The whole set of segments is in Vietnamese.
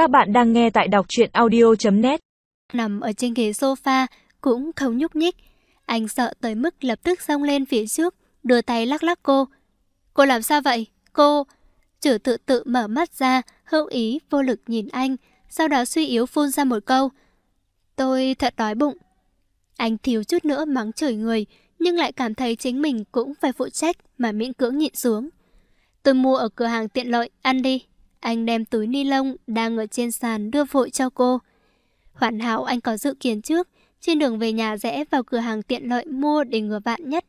Các bạn đang nghe tại đọc truyện audio.net Nằm ở trên ghế sofa cũng không nhúc nhích. Anh sợ tới mức lập tức xông lên phía trước, đưa tay lắc lắc cô. Cô làm sao vậy? Cô... Chử tự tự mở mắt ra, hữu ý, vô lực nhìn anh, sau đó suy yếu phun ra một câu. Tôi thật đói bụng. Anh thiếu chút nữa mắng chửi người, nhưng lại cảm thấy chính mình cũng phải phụ trách mà miễn cưỡng nhịn xuống. Tôi mua ở cửa hàng tiện lợi, ăn đi. Anh đem túi ni lông đang ở trên sàn đưa vội cho cô. Hoàn hảo anh có dự kiến trước, trên đường về nhà rẽ vào cửa hàng tiện lợi mua để ngừa vạn nhất.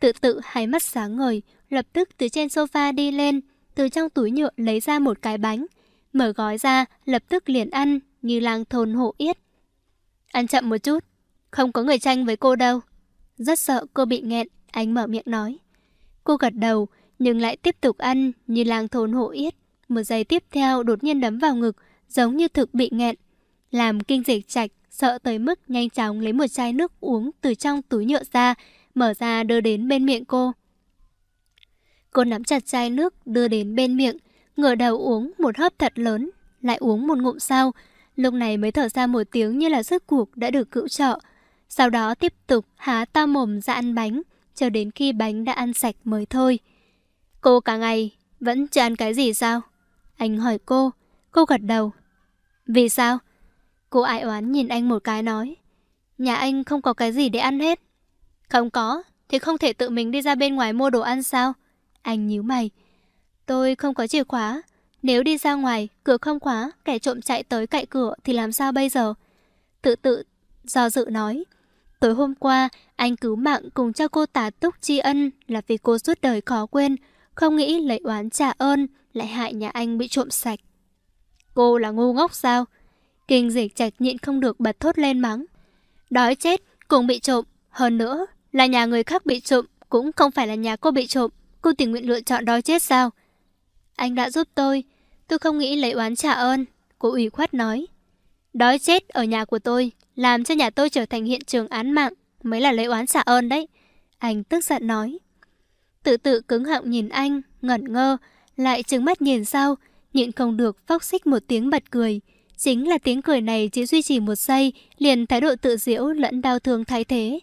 Tự tự hai mắt sáng ngời, lập tức từ trên sofa đi lên, từ trong túi nhựa lấy ra một cái bánh. Mở gói ra, lập tức liền ăn, như lang thôn hộ yết. Ăn chậm một chút, không có người tranh với cô đâu. Rất sợ cô bị nghẹn, anh mở miệng nói. Cô gật đầu, nhưng lại tiếp tục ăn như lang thôn hộ yết. Một giây tiếp theo đột nhiên đấm vào ngực, giống như thực bị nghẹn. Làm kinh dịch chạch, sợ tới mức nhanh chóng lấy một chai nước uống từ trong túi nhựa ra, mở ra đưa đến bên miệng cô. Cô nắm chặt chai nước đưa đến bên miệng, ngửa đầu uống một hớp thật lớn, lại uống một ngụm sau. Lúc này mới thở ra một tiếng như là sức cuộc đã được cữu trợ. Sau đó tiếp tục há to mồm ra ăn bánh, cho đến khi bánh đã ăn sạch mới thôi. Cô cả ngày vẫn chưa ăn cái gì sao? Anh hỏi cô, cô gật đầu. Vì sao? Cô ai oán nhìn anh một cái nói. Nhà anh không có cái gì để ăn hết. Không có, thì không thể tự mình đi ra bên ngoài mua đồ ăn sao? Anh nhíu mày. Tôi không có chìa khóa. Nếu đi ra ngoài, cửa không khóa, kẻ trộm chạy tới cậy cửa thì làm sao bây giờ? Tự tự, do dự nói. Tối hôm qua, anh cứu mạng cùng cho cô tả túc tri ân là vì cô suốt đời khó quên, không nghĩ lấy oán trả ơn, lại hại nhà anh bị trộm sạch. Cô là ngu ngốc sao? Kinh dịch chạch nhịn không được bật thốt lên mắng. Đói chết, cùng bị trộm. Hơn nữa, là nhà người khác bị trộm, cũng không phải là nhà cô bị trộm. Cô tình nguyện lựa chọn đói chết sao? Anh đã giúp tôi, tôi không nghĩ lấy oán trả ơn. Cô ủy khuất nói. Đói chết ở nhà của tôi, làm cho nhà tôi trở thành hiện trường án mạng, mới là lấy oán trả ơn đấy. Anh tức giận nói. Tự tự cứng họng nhìn anh, ngẩn ngơ, lại trừng mắt nhìn sau, nhịn không được phóc xích một tiếng bật cười. Chính là tiếng cười này chỉ duy trì một giây, liền thái độ tự diễu lẫn đau thương thay thế.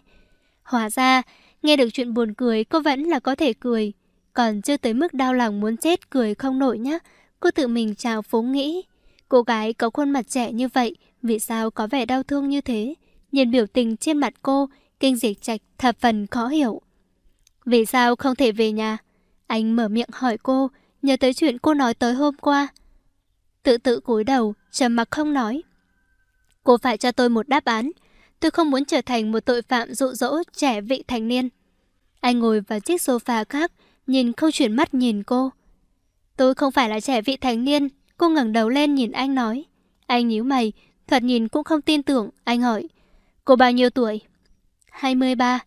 Hóa ra, nghe được chuyện buồn cười cô vẫn là có thể cười. Còn chưa tới mức đau lòng muốn chết cười không nổi nhá. Cô tự mình chào phúng nghĩ. Cô gái có khuôn mặt trẻ như vậy, vì sao có vẻ đau thương như thế? Nhìn biểu tình trên mặt cô, kinh dịch trạch thập phần khó hiểu. Vì sao không thể về nhà? Anh mở miệng hỏi cô, nhớ tới chuyện cô nói tới hôm qua. Tự tự cúi đầu, trầm mặc không nói. Cô phải cho tôi một đáp án. Tôi không muốn trở thành một tội phạm dụ dỗ trẻ vị thành niên. Anh ngồi vào chiếc sofa khác, nhìn không chuyển mắt nhìn cô. Tôi không phải là trẻ vị thành niên, cô ngẩng đầu lên nhìn anh nói. Anh nhíu mày, Thoạt nhìn cũng không tin tưởng, anh hỏi. Cô bao nhiêu tuổi? 23.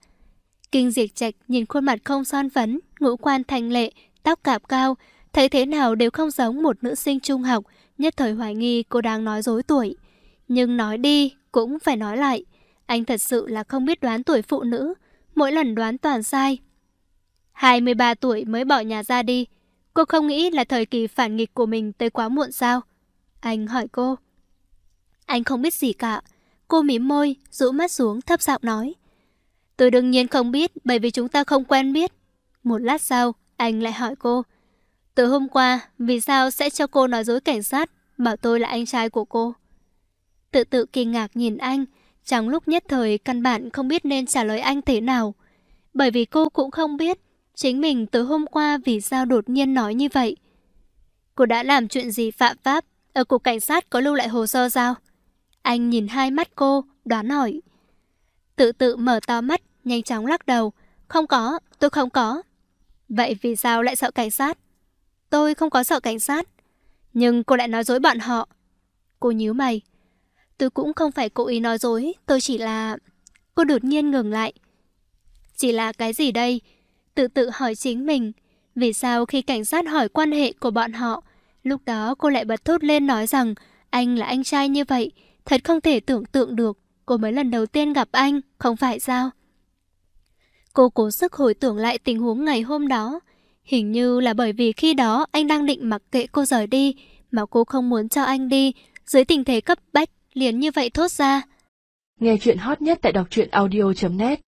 Kinh diệt trạch nhìn khuôn mặt không son phấn, ngũ quan thanh lệ, tóc cạp cao, thấy thế nào đều không giống một nữ sinh trung học, nhất thời hoài nghi cô đang nói dối tuổi. Nhưng nói đi, cũng phải nói lại. Anh thật sự là không biết đoán tuổi phụ nữ, mỗi lần đoán toàn sai. 23 tuổi mới bỏ nhà ra đi, cô không nghĩ là thời kỳ phản nghịch của mình tới quá muộn sao? Anh hỏi cô. Anh không biết gì cả. Cô mím môi, rũ mắt xuống thấp giọng nói. Tôi đương nhiên không biết bởi vì chúng ta không quen biết. Một lát sau, anh lại hỏi cô. Từ hôm qua, vì sao sẽ cho cô nói dối cảnh sát, bảo tôi là anh trai của cô? Tự tự kinh ngạc nhìn anh, trong lúc nhất thời căn bản không biết nên trả lời anh thế nào. Bởi vì cô cũng không biết chính mình từ hôm qua vì sao đột nhiên nói như vậy. Cô đã làm chuyện gì phạm pháp? Ở cục cảnh sát có lưu lại hồ sơ sao? Anh nhìn hai mắt cô, đoán hỏi. Tự tự mở to mắt, nhanh chóng lắc đầu. Không có, tôi không có. Vậy vì sao lại sợ cảnh sát? Tôi không có sợ cảnh sát. Nhưng cô lại nói dối bọn họ. Cô nhíu mày. Tôi cũng không phải cố ý nói dối, tôi chỉ là... Cô đột nhiên ngừng lại. Chỉ là cái gì đây? Tự tự hỏi chính mình. Vì sao khi cảnh sát hỏi quan hệ của bọn họ, lúc đó cô lại bật thốt lên nói rằng anh là anh trai như vậy, thật không thể tưởng tượng được. Cô mới lần đầu tiên gặp anh, không phải sao? Cô cố sức hồi tưởng lại tình huống ngày hôm đó. Hình như là bởi vì khi đó anh đang định mặc kệ cô rời đi, mà cô không muốn cho anh đi, dưới tình thế cấp bách, liền như vậy thốt ra. Nghe chuyện hot nhất tại đọc truyện audio.net